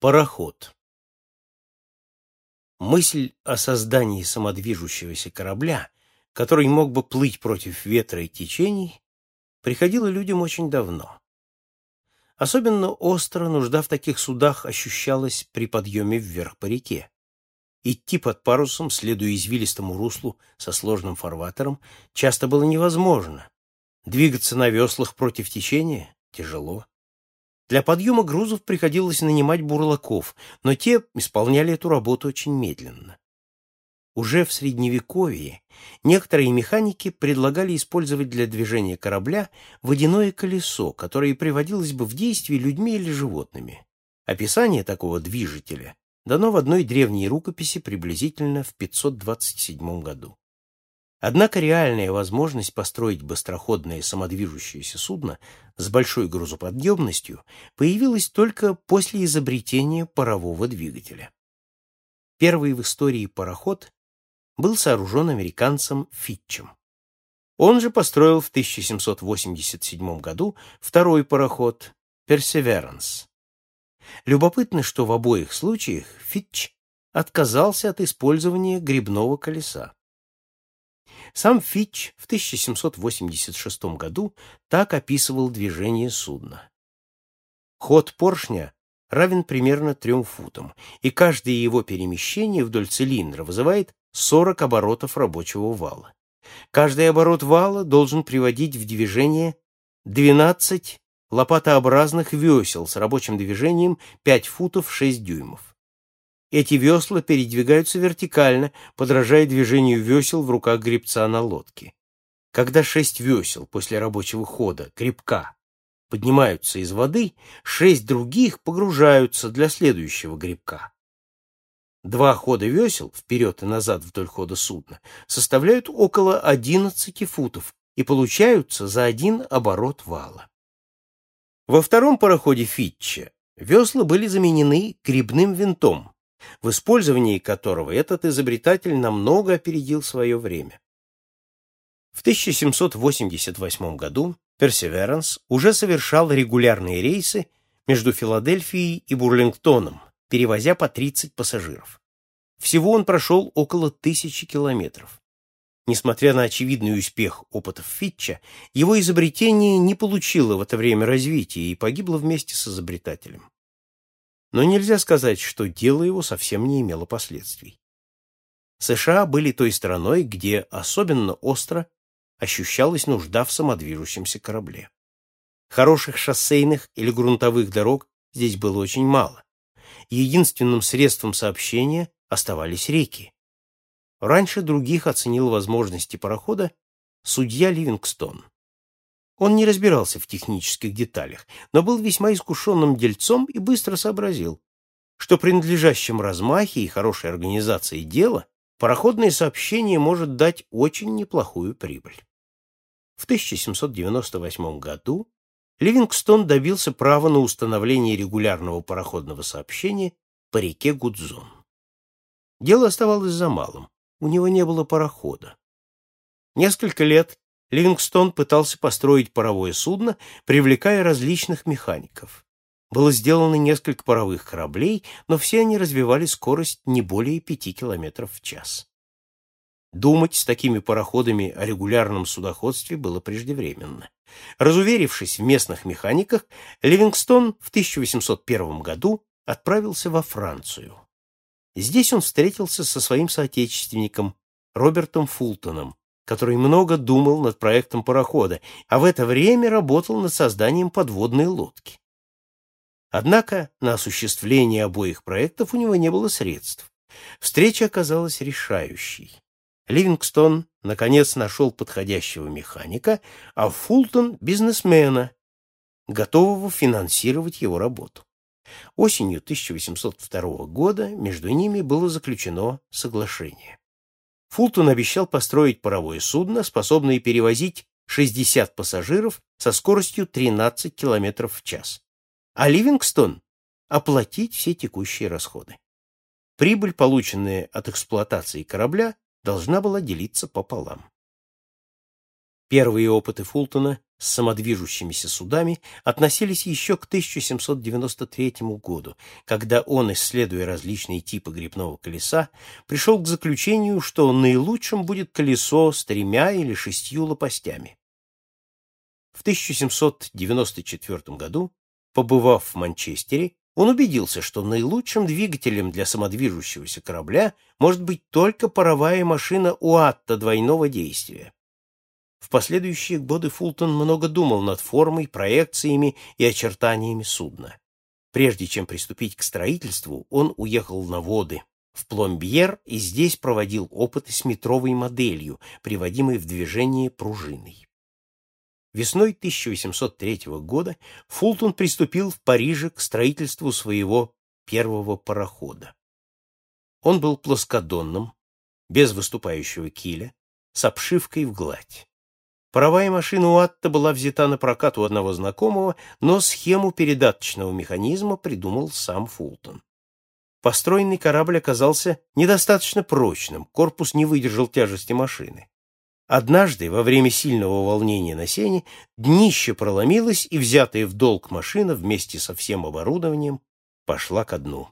Пароход. Мысль о создании самодвижущегося корабля, который мог бы плыть против ветра и течений, приходила людям очень давно. Особенно остро нужда в таких судах ощущалась при подъеме вверх по реке. Идти под парусом, следуя извилистому руслу со сложным фарватером, часто было невозможно. Двигаться на веслах против течения тяжело. Для подъема грузов приходилось нанимать бурлаков, но те исполняли эту работу очень медленно. Уже в Средневековье некоторые механики предлагали использовать для движения корабля водяное колесо, которое приводилось бы в действие людьми или животными. Описание такого движителя дано в одной древней рукописи приблизительно в 527 году. Однако реальная возможность построить быстроходное самодвижущееся судно с большой грузоподъемностью появилась только после изобретения парового двигателя. Первый в истории пароход был сооружен американцем Фитчем. Он же построил в 1787 году второй пароход Perseverance. Любопытно, что в обоих случаях Фитч отказался от использования грибного колеса. Сам Фитч в 1786 году так описывал движение судна. Ход поршня равен примерно трем футам, и каждое его перемещение вдоль цилиндра вызывает 40 оборотов рабочего вала. Каждый оборот вала должен приводить в движение 12 лопатообразных весел с рабочим движением 5 футов 6 дюймов. Эти весла передвигаются вертикально, подражая движению весел в руках гребца на лодке. Когда шесть весел после рабочего хода, гребка, поднимаются из воды, шесть других погружаются для следующего гребка. Два хода весел, вперед и назад вдоль хода судна, составляют около 11 футов и получаются за один оборот вала. Во втором пароходе Фитча весла были заменены грибным винтом, в использовании которого этот изобретатель намного опередил свое время. В 1788 году Perseverance уже совершал регулярные рейсы между Филадельфией и Бурлингтоном, перевозя по 30 пассажиров. Всего он прошел около тысячи километров. Несмотря на очевидный успех опытов Фитча, его изобретение не получило в это время развития и погибло вместе с изобретателем но нельзя сказать, что дело его совсем не имело последствий. США были той страной, где особенно остро ощущалась нужда в самодвижущемся корабле. Хороших шоссейных или грунтовых дорог здесь было очень мало. Единственным средством сообщения оставались реки. Раньше других оценил возможности парохода судья Ливингстон. Он не разбирался в технических деталях, но был весьма искушенным дельцом и быстро сообразил, что при надлежащем размахе и хорошей организации дела пароходное сообщение может дать очень неплохую прибыль. В 1798 году Ливингстон добился права на установление регулярного пароходного сообщения по реке Гудзон. Дело оставалось за малым. У него не было парохода. Несколько лет Ливингстон пытался построить паровое судно, привлекая различных механиков. Было сделано несколько паровых кораблей, но все они развивали скорость не более пяти километров в час. Думать с такими пароходами о регулярном судоходстве было преждевременно. Разуверившись в местных механиках, Ливингстон в 1801 году отправился во Францию. Здесь он встретился со своим соотечественником Робертом Фултоном, который много думал над проектом парохода, а в это время работал над созданием подводной лодки. Однако на осуществление обоих проектов у него не было средств. Встреча оказалась решающей. Ливингстон наконец нашел подходящего механика, а Фултон — бизнесмена, готового финансировать его работу. Осенью 1802 года между ними было заключено соглашение. Фултон обещал построить паровое судно, способное перевозить 60 пассажиров со скоростью 13 км в час, а Ливингстон — оплатить все текущие расходы. Прибыль, полученная от эксплуатации корабля, должна была делиться пополам. Первые опыты Фултона с самодвижущимися судами относились еще к 1793 году, когда он, исследуя различные типы грибного колеса, пришел к заключению, что наилучшим будет колесо с тремя или шестью лопастями. В 1794 году, побывав в Манчестере, он убедился, что наилучшим двигателем для самодвижущегося корабля может быть только паровая машина Уатта двойного действия. В последующие годы Фултон много думал над формой, проекциями и очертаниями судна. Прежде чем приступить к строительству, он уехал на воды, в Пломбьер, и здесь проводил опыты с метровой моделью, приводимой в движение пружиной. Весной 1803 года Фултон приступил в Париже к строительству своего первого парохода. Он был плоскодонным, без выступающего киля, с обшивкой в гладь. Паровая машина Уатта была взята на прокат у одного знакомого, но схему передаточного механизма придумал сам Фултон. Построенный корабль оказался недостаточно прочным, корпус не выдержал тяжести машины. Однажды, во время сильного волнения на сене, днище проломилось, и взятая в долг машина вместе со всем оборудованием пошла ко дну.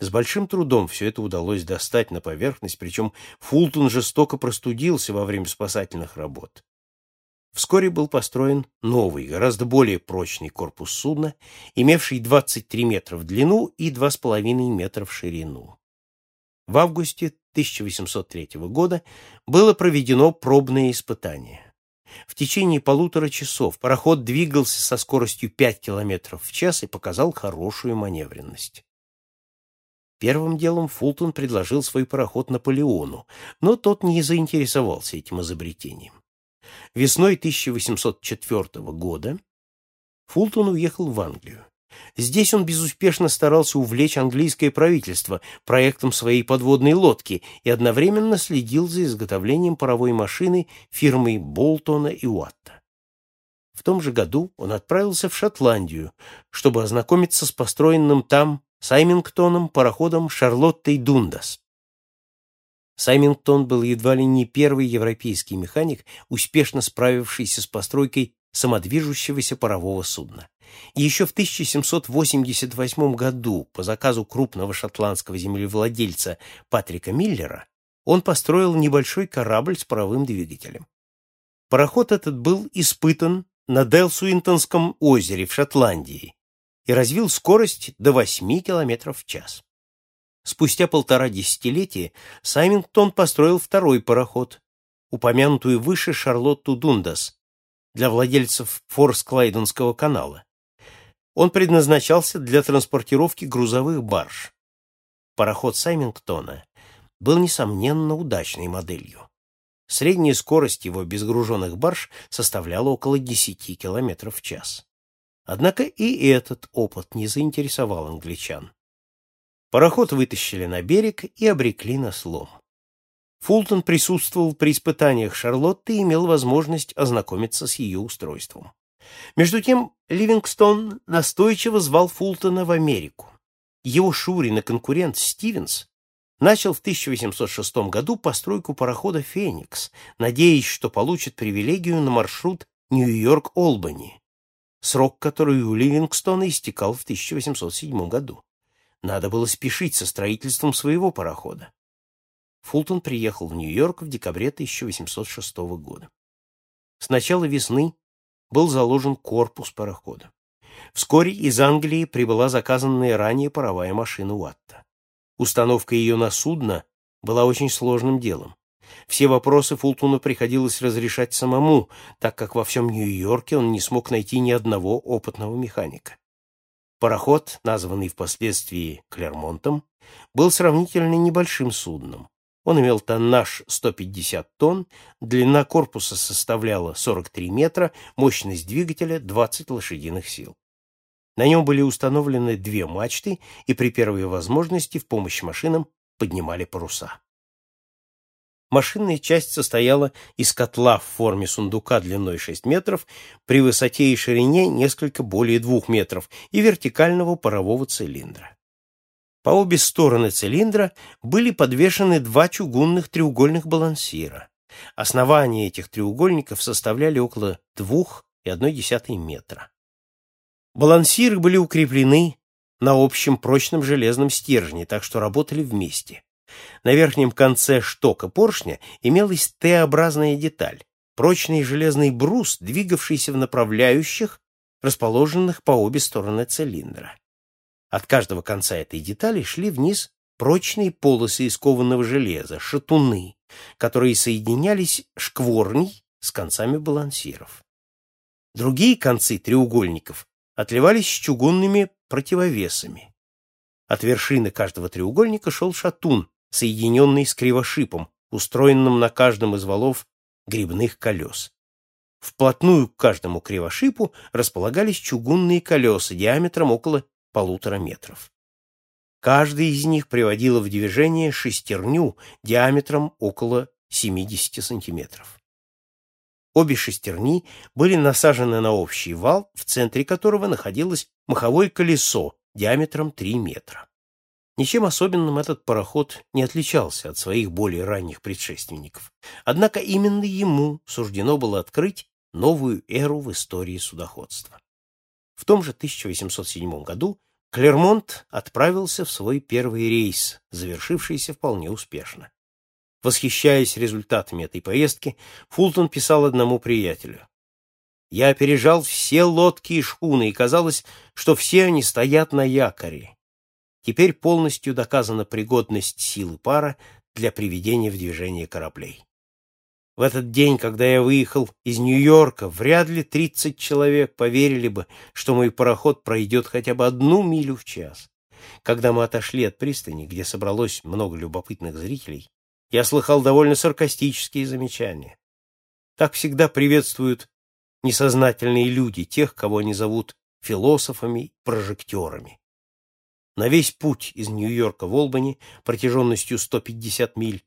С большим трудом все это удалось достать на поверхность, причем Фултон жестоко простудился во время спасательных работ. Вскоре был построен новый, гораздо более прочный корпус судна, имевший 23 метра в длину и 2,5 метра в ширину. В августе 1803 года было проведено пробное испытание. В течение полутора часов пароход двигался со скоростью 5 км в час и показал хорошую маневренность. Первым делом Фултон предложил свой пароход Наполеону, но тот не заинтересовался этим изобретением. Весной 1804 года Фултон уехал в Англию. Здесь он безуспешно старался увлечь английское правительство проектом своей подводной лодки и одновременно следил за изготовлением паровой машины фирмы Болтона и Уатта. В том же году он отправился в Шотландию, чтобы ознакомиться с построенным там Саймингтоном пароходом Шарлоттой Дундас. Саймингтон был едва ли не первый европейский механик, успешно справившийся с постройкой самодвижущегося парового судна. И еще в 1788 году по заказу крупного шотландского землевладельца Патрика Миллера он построил небольшой корабль с паровым двигателем. Пароход этот был испытан на Делсуинтонском озере в Шотландии и развил скорость до 8 км в час. Спустя полтора десятилетия Саймингтон построил второй пароход, упомянутую выше Шарлотту Дундас, для владельцев Форс-Клайденского канала. Он предназначался для транспортировки грузовых барж. Пароход Саймингтона был, несомненно, удачной моделью. Средняя скорость его безгруженных барж составляла около 10 км в час. Однако и этот опыт не заинтересовал англичан. Пароход вытащили на берег и обрекли на слом. Фултон присутствовал при испытаниях Шарлотты и имел возможность ознакомиться с ее устройством. Между тем Ливингстон настойчиво звал Фултона в Америку. Его Шурин и конкурент Стивенс начал в 1806 году постройку парохода «Феникс», надеясь, что получит привилегию на маршрут Нью-Йорк-Олбани, срок который у Ливингстона истекал в 1807 году. Надо было спешить со строительством своего парохода. Фултон приехал в Нью-Йорк в декабре 1806 года. С начала весны был заложен корпус парохода. Вскоре из Англии прибыла заказанная ранее паровая машина Уатта. Установка ее на судно была очень сложным делом. Все вопросы Фултону приходилось разрешать самому, так как во всем Нью-Йорке он не смог найти ни одного опытного механика. Пароход, названный впоследствии Клермонтом, был сравнительно небольшим судном. Он имел тоннаж 150 тонн, длина корпуса составляла 43 метра, мощность двигателя 20 лошадиных сил. На нем были установлены две мачты, и при первой возможности в помощь машинам поднимали паруса. Машинная часть состояла из котла в форме сундука длиной 6 метров, при высоте и ширине несколько более 2 метров и вертикального парового цилиндра. По обе стороны цилиндра были подвешены два чугунных треугольных балансира. Основания этих треугольников составляли около 2,1 метра. Балансиры были укреплены на общем прочном железном стержне, так что работали вместе. На верхнем конце штока поршня имелась Т-образная деталь, прочный железный брус, двигавшийся в направляющих, расположенных по обе стороны цилиндра. От каждого конца этой детали шли вниз прочные полосы из кованого железа, шатуны, которые соединялись шкворней с концами балансиров. Другие концы треугольников отливались чугунными противовесами. От вершины каждого треугольника шел шатун, соединенный с кривошипом, устроенным на каждом из валов грибных колес. Вплотную к каждому кривошипу располагались чугунные колеса диаметром около полутора метров. Каждая из них приводила в движение шестерню диаметром около 70 сантиметров. Обе шестерни были насажены на общий вал, в центре которого находилось маховое колесо диаметром 3 метра. Ничем особенным этот пароход не отличался от своих более ранних предшественников. Однако именно ему суждено было открыть новую эру в истории судоходства. В том же 1807 году Клермонт отправился в свой первый рейс, завершившийся вполне успешно. Восхищаясь результатами этой поездки, Фултон писал одному приятелю. «Я опережал все лодки и шхуны, и казалось, что все они стоят на якоре. Теперь полностью доказана пригодность силы пара для приведения в движение кораблей. В этот день, когда я выехал из Нью-Йорка, вряд ли 30 человек поверили бы, что мой пароход пройдет хотя бы одну милю в час. Когда мы отошли от пристани, где собралось много любопытных зрителей, я слыхал довольно саркастические замечания. Так всегда приветствуют несознательные люди тех, кого они зовут философами, прожекторами. На весь путь из Нью-Йорка в Олбани протяженностью 150 миль,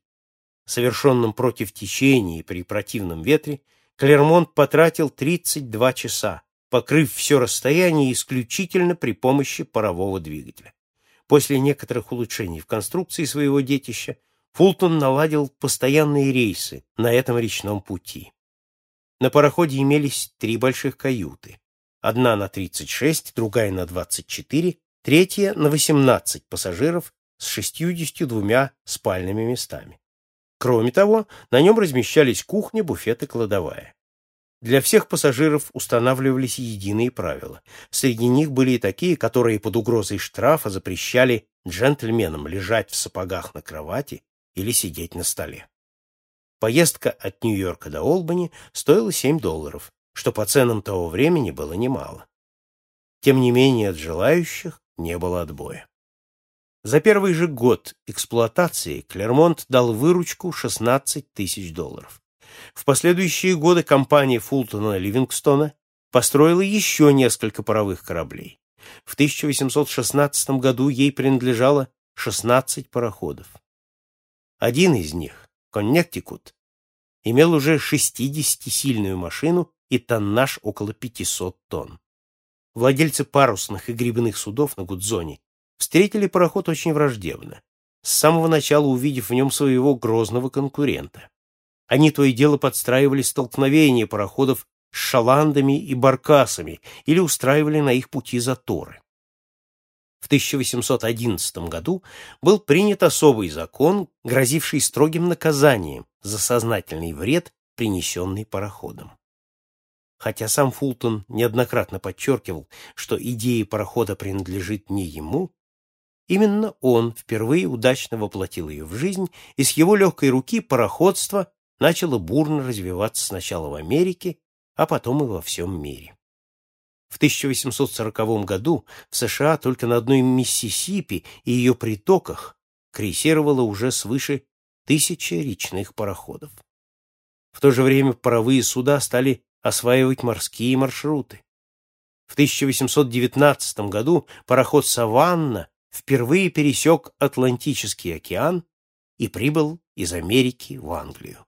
совершенном против течения и при противном ветре, Клермонт потратил 32 часа, покрыв все расстояние исключительно при помощи парового двигателя. После некоторых улучшений в конструкции своего детища Фултон наладил постоянные рейсы на этом речном пути. На пароходе имелись три больших каюты. Одна на 36, другая на 24, третья на 18 пассажиров с 62 спальными местами. Кроме того, на нем размещались кухня, буфет и кладовая. Для всех пассажиров устанавливались единые правила. Среди них были и такие, которые под угрозой штрафа запрещали джентльменам лежать в сапогах на кровати или сидеть на столе. Поездка от Нью-Йорка до Олбани стоила 7 долларов, что по ценам того времени было немало. Тем не менее, от желающих не было отбоя. За первый же год эксплуатации Клермонт дал выручку 16 тысяч долларов. В последующие годы компания Фултона Ливингстона построила еще несколько паровых кораблей. В 1816 году ей принадлежало 16 пароходов. Один из них, Коннектикут, имел уже 60-сильную машину и тоннаж около 500 тонн. Владельцы парусных и грибных судов на Гудзоне встретили пароход очень враждебно, с самого начала увидев в нем своего грозного конкурента. Они то и дело подстраивали столкновения пароходов с шаландами и баркасами или устраивали на их пути заторы. В 1811 году был принят особый закон, грозивший строгим наказанием за сознательный вред, принесенный пароходом. Хотя сам Фултон неоднократно подчеркивал, что идея парохода принадлежит не ему, именно он впервые удачно воплотил ее в жизнь, и с его легкой руки пароходство начало бурно развиваться сначала в Америке, а потом и во всем мире. В 1840 году в США только на одной Миссисипи и ее притоках крейсировало уже свыше тысячи речных пароходов. В то же время паровые суда стали осваивать морские маршруты. В 1819 году пароход «Саванна» впервые пересек Атлантический океан и прибыл из Америки в Англию.